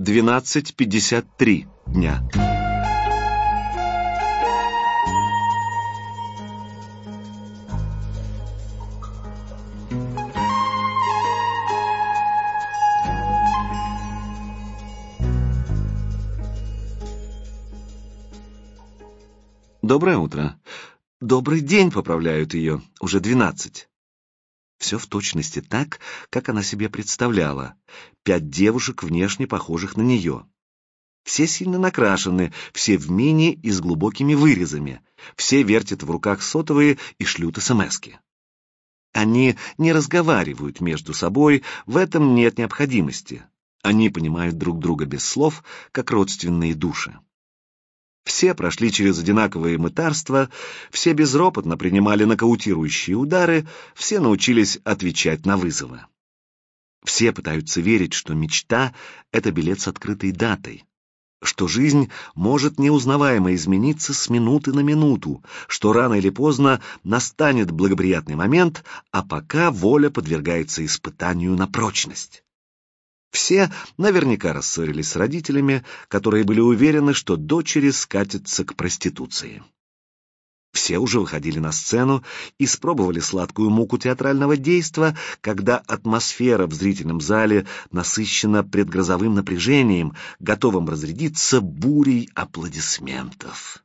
12.53 дня. Доброе утро. Добрый день, поправляют ее. Уже двенадцать. Все в точности так, как она себе представляла. Пять девушек, внешне похожих на нее. Все сильно накрашены, все в мини и с глубокими вырезами. Все вертят в руках сотовые и шлют смски. Они не разговаривают между собой, в этом нет необходимости. Они понимают друг друга без слов, как родственные души. Все прошли через одинаковые мытарства, все безропотно принимали нокаутирующие удары, все научились отвечать на вызовы. Все пытаются верить, что мечта — это билет с открытой датой, что жизнь может неузнаваемо измениться с минуты на минуту, что рано или поздно настанет благоприятный момент, а пока воля подвергается испытанию на прочность. Все наверняка рассорились с родителями, которые были уверены, что дочери скатятся к проституции. Все уже выходили на сцену и испробовали сладкую муку театрального действа, когда атмосфера в зрительном зале насыщена предгрозовым напряжением, готовым разрядиться бурей аплодисментов.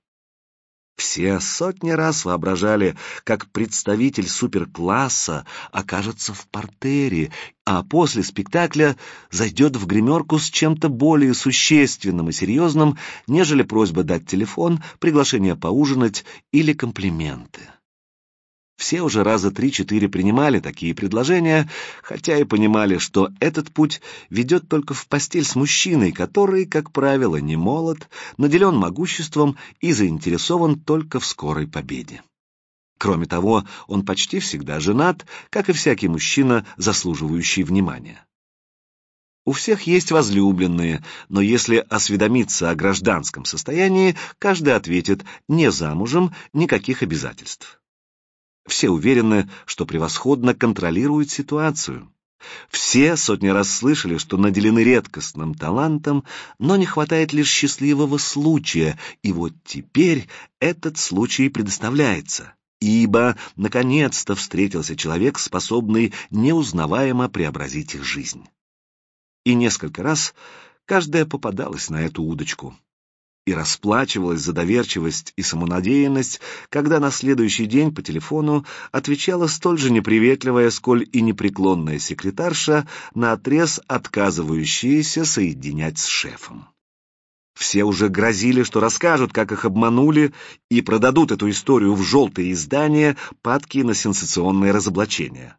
Все сотни раз воображали, как представитель суперкласса окажется в портере, а после спектакля зайдет в гримерку с чем-то более существенным и серьезным, нежели просьба дать телефон, приглашение поужинать или комплименты. Все уже раза три-четыре принимали такие предложения, хотя и понимали, что этот путь ведет только в постель с мужчиной, который, как правило, не молод, наделен могуществом и заинтересован только в скорой победе. Кроме того, он почти всегда женат, как и всякий мужчина, заслуживающий внимания. У всех есть возлюбленные, но если осведомиться о гражданском состоянии, каждый ответит «не замужем, никаких обязательств». Все уверены, что превосходно контролируют ситуацию. Все сотни раз слышали, что наделены редкостным талантом, но не хватает лишь счастливого случая, и вот теперь этот случай предоставляется, ибо наконец-то встретился человек, способный неузнаваемо преобразить их жизнь. И несколько раз каждая попадалась на эту удочку и расплачивалась за доверчивость и самонадеянность, когда на следующий день по телефону отвечала столь же неприветливая, сколь и непреклонная секретарша, на отрез отказывающаяся соединять с шефом. Все уже грозили, что расскажут, как их обманули, и продадут эту историю в желтые издания, падкие на сенсационные разоблачения.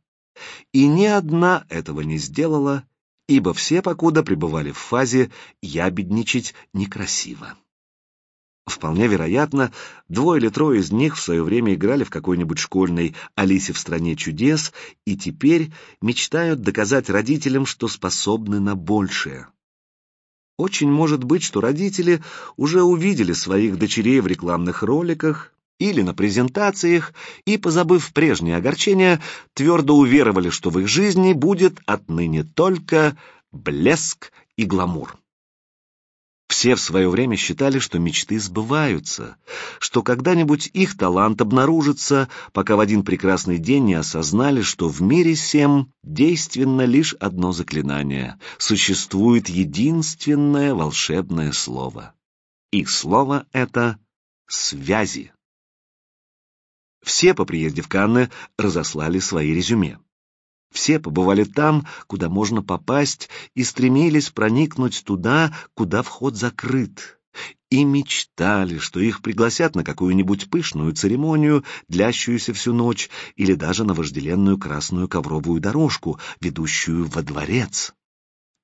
И ни одна этого не сделала, ибо все покуда пребывали в фазе «ябедничать некрасиво». Вполне вероятно, двое или трое из них в свое время играли в какой-нибудь школьной «Алисе в стране чудес» и теперь мечтают доказать родителям, что способны на большее. Очень может быть, что родители уже увидели своих дочерей в рекламных роликах или на презентациях и, позабыв прежние огорчения, твердо уверовали, что в их жизни будет отныне только блеск и гламур. Все в свое время считали, что мечты сбываются, что когда-нибудь их талант обнаружится, пока в один прекрасный день не осознали, что в мире всем действенно лишь одно заклинание, существует единственное волшебное слово. И слово это — связи. Все по приезде в Канны разослали свои резюме. Все побывали там, куда можно попасть, и стремились проникнуть туда, куда вход закрыт. И мечтали, что их пригласят на какую-нибудь пышную церемонию, длящуюся всю ночь, или даже на вожделенную красную ковровую дорожку, ведущую во дворец.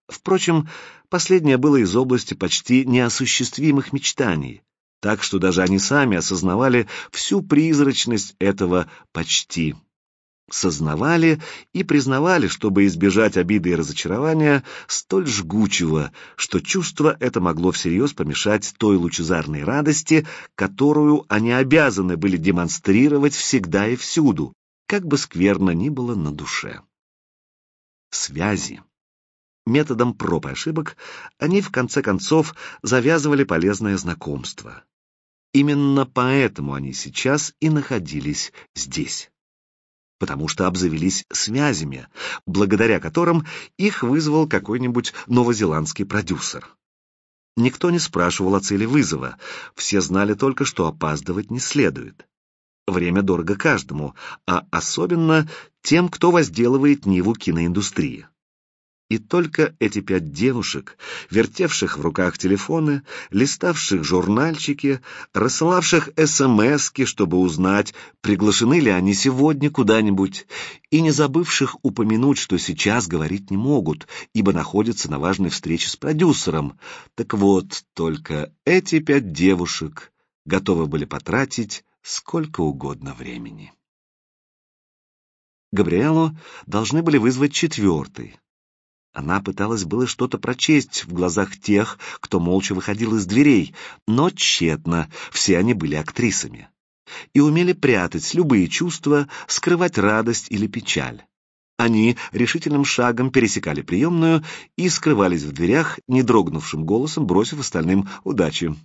Впрочем, последнее было из области почти неосуществимых мечтаний, так что даже они сами осознавали всю призрачность этого «почти» сознавали и признавали, чтобы избежать обиды и разочарования, столь жгучего, что чувство это могло всерьез помешать той лучезарной радости, которую они обязаны были демонстрировать всегда и всюду, как бы скверно ни было на душе. Связи. Методом проб и ошибок они в конце концов завязывали полезное знакомство. Именно поэтому они сейчас и находились здесь. Потому что обзавелись связями, благодаря которым их вызвал какой-нибудь новозеландский продюсер. Никто не спрашивал о цели вызова, все знали только, что опаздывать не следует. Время дорого каждому, а особенно тем, кто возделывает Ниву киноиндустрии. И только эти пять девушек, вертевших в руках телефоны, листавших журнальчики, рассылавших СМСки, чтобы узнать, приглашены ли они сегодня куда-нибудь, и не забывших упомянуть, что сейчас говорить не могут, ибо находятся на важной встрече с продюсером. Так вот, только эти пять девушек готовы были потратить сколько угодно времени. Габриэлу должны были вызвать четвертый. Она пыталась было что-то прочесть в глазах тех, кто молча выходил из дверей, но тщетно, все они были актрисами. И умели прятать любые чувства, скрывать радость или печаль. Они решительным шагом пересекали приемную и скрывались в дверях, не дрогнувшим голосом бросив остальным удачи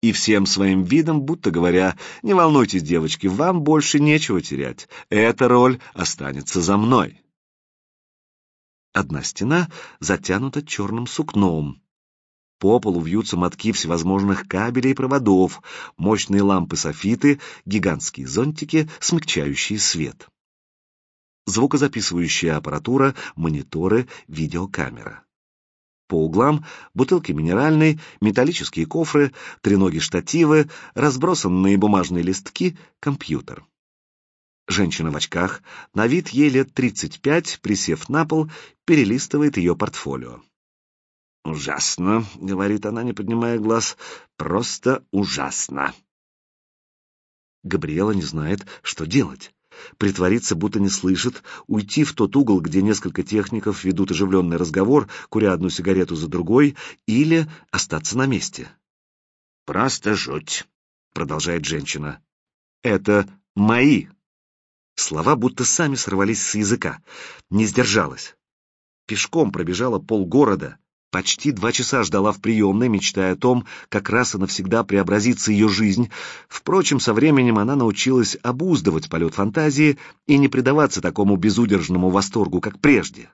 и всем своим видом, будто говоря, «Не волнуйтесь, девочки, вам больше нечего терять, эта роль останется за мной». Одна стена затянута черным сукном. По полу вьются мотки всевозможных кабелей и проводов, мощные лампы-софиты, гигантские зонтики, смягчающие свет. Звукозаписывающая аппаратура, мониторы, видеокамера. По углам бутылки минеральной, металлические кофры, треноги штативы, разбросанные бумажные листки, компьютер. Женщина в очках, на вид ей лет 35, присев на пол, перелистывает ее портфолио. «Ужасно», — говорит она, не поднимая глаз, — «просто ужасно». Габриэла не знает, что делать притвориться, будто не слышит, уйти в тот угол, где несколько техников ведут оживленный разговор, куря одну сигарету за другой, или остаться на месте. «Просто жуть», — продолжает женщина. «Это мои». Слова будто сами сорвались с языка. Не сдержалась. Пешком пробежала полгорода, Почти два часа ждала в приемной, мечтая о том, как раз и навсегда преобразится ее жизнь. Впрочем, со временем она научилась обуздывать полет фантазии и не предаваться такому безудержному восторгу, как прежде.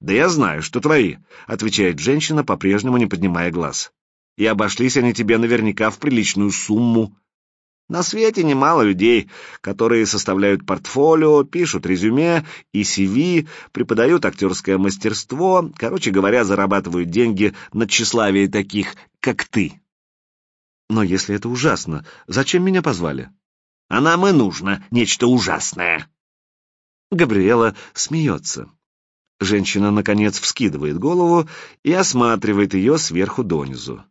«Да я знаю, что твои», — отвечает женщина, по-прежнему не поднимая глаз. «И обошлись они тебе наверняка в приличную сумму. На свете немало людей, которые составляют портфолио, пишут резюме и CV, преподают актерское мастерство, короче говоря, зарабатывают деньги на тщеславие таких, как ты. Но если это ужасно, зачем меня позвали? А нам и нужно нечто ужасное. Габриэла смеется. Женщина, наконец, вскидывает голову и осматривает ее сверху донизу.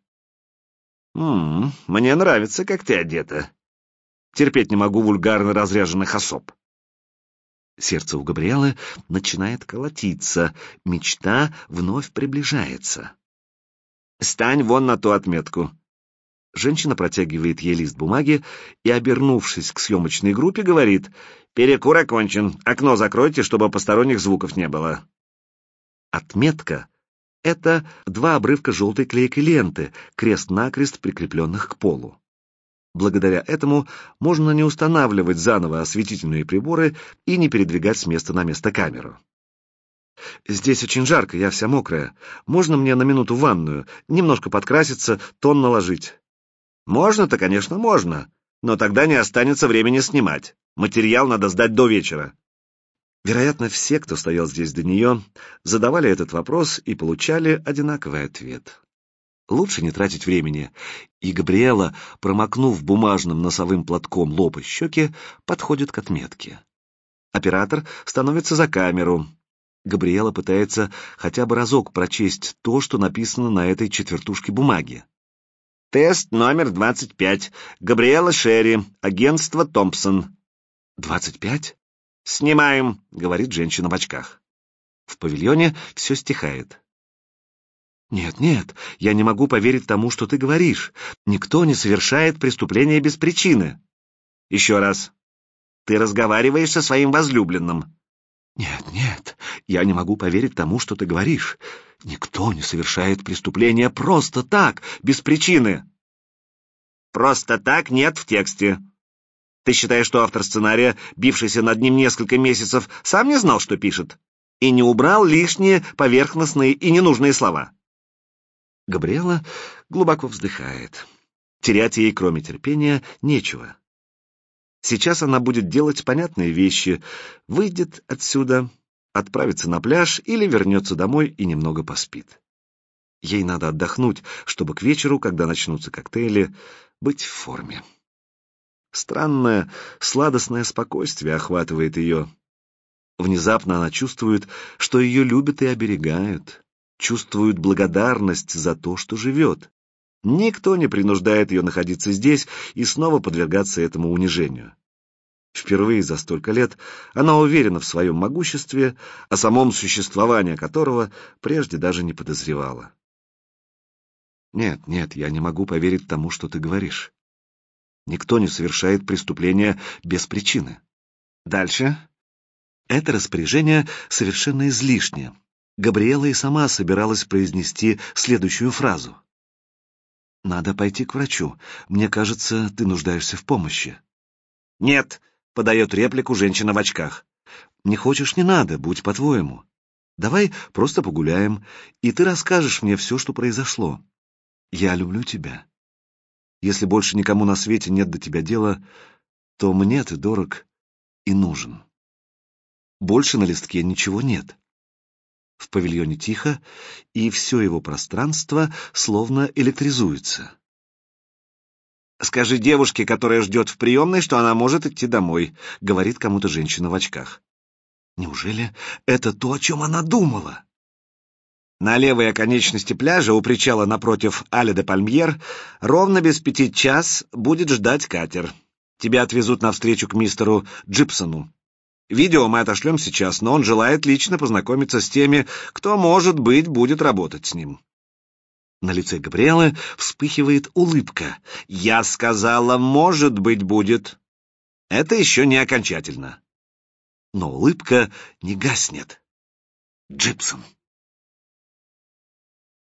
«М -м, «Мне нравится, как ты одета. Терпеть не могу вульгарно разряженных особ. Сердце у Габриэлы начинает колотиться, мечта вновь приближается. «Стань вон на ту отметку». Женщина протягивает ей лист бумаги и, обернувшись к съемочной группе, говорит «Перекур окончен, окно закройте, чтобы посторонних звуков не было». Отметка — это два обрывка желтой клейкой ленты, крест-накрест прикрепленных к полу. Благодаря этому можно не устанавливать заново осветительные приборы и не передвигать с места на место камеру. «Здесь очень жарко, я вся мокрая. Можно мне на минуту ванную, немножко подкраситься, тон наложить?» «Можно-то, конечно, можно, но тогда не останется времени снимать. Материал надо сдать до вечера». Вероятно, все, кто стоял здесь до нее, задавали этот вопрос и получали одинаковый ответ. Лучше не тратить времени. И Габриэла, промокнув бумажным носовым платком лоб и щеки, подходит к отметке. Оператор становится за камеру. Габриэла пытается хотя бы разок прочесть то, что написано на этой четвертушке бумаги. Тест номер 25. Габриэла Шерри, агентство Томпсон. «Двадцать пять?» «Снимаем», — говорит женщина в очках. В павильоне все стихает. «Нет, нет, я не могу поверить тому, что ты говоришь. Никто не совершает преступления без причины». «Еще раз. Ты разговариваешь со своим возлюбленным». «Нет, нет, я не могу поверить тому, что ты говоришь. Никто не совершает преступления просто так, без причины. Просто так нет в тексте. Ты считаешь, что автор сценария, бившийся над ним несколько месяцев, сам не знал, что пишет? И не убрал лишние, поверхностные и ненужные слова? Габриэла глубоко вздыхает. Терять ей, кроме терпения, нечего. Сейчас она будет делать понятные вещи, выйдет отсюда, отправится на пляж или вернется домой и немного поспит. Ей надо отдохнуть, чтобы к вечеру, когда начнутся коктейли, быть в форме. Странное, сладостное спокойствие охватывает ее. Внезапно она чувствует, что ее любят и оберегают, чувствует благодарность за то, что живет. Никто не принуждает ее находиться здесь и снова подвергаться этому унижению. Впервые за столько лет она уверена в своем могуществе, о самом существовании которого прежде даже не подозревала. Нет, нет, я не могу поверить тому, что ты говоришь. Никто не совершает преступления без причины. Дальше. Это распоряжение совершенно излишнее. Габриэла и сама собиралась произнести следующую фразу. «Надо пойти к врачу. Мне кажется, ты нуждаешься в помощи». «Нет», — подает реплику женщина в очках. «Не хочешь, не надо, будь по-твоему. Давай просто погуляем, и ты расскажешь мне все, что произошло. Я люблю тебя. Если больше никому на свете нет до тебя дела, то мне ты дорог и нужен. Больше на листке ничего нет». В павильоне тихо, и все его пространство словно электризуется. «Скажи девушке, которая ждет в приемной, что она может идти домой», — говорит кому-то женщина в очках. Неужели это то, о чем она думала? На левой оконечности пляжа у причала напротив Аля де Пальмьер ровно без пяти час будет ждать катер. Тебя отвезут навстречу к мистеру Джипсону. Видео мы отошлем сейчас, но он желает лично познакомиться с теми, кто, может быть, будет работать с ним. На лице Габриэлы вспыхивает улыбка. «Я сказала, может быть, будет». Это еще не окончательно. Но улыбка не гаснет. Джипсон.